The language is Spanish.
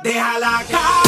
Deja la caer.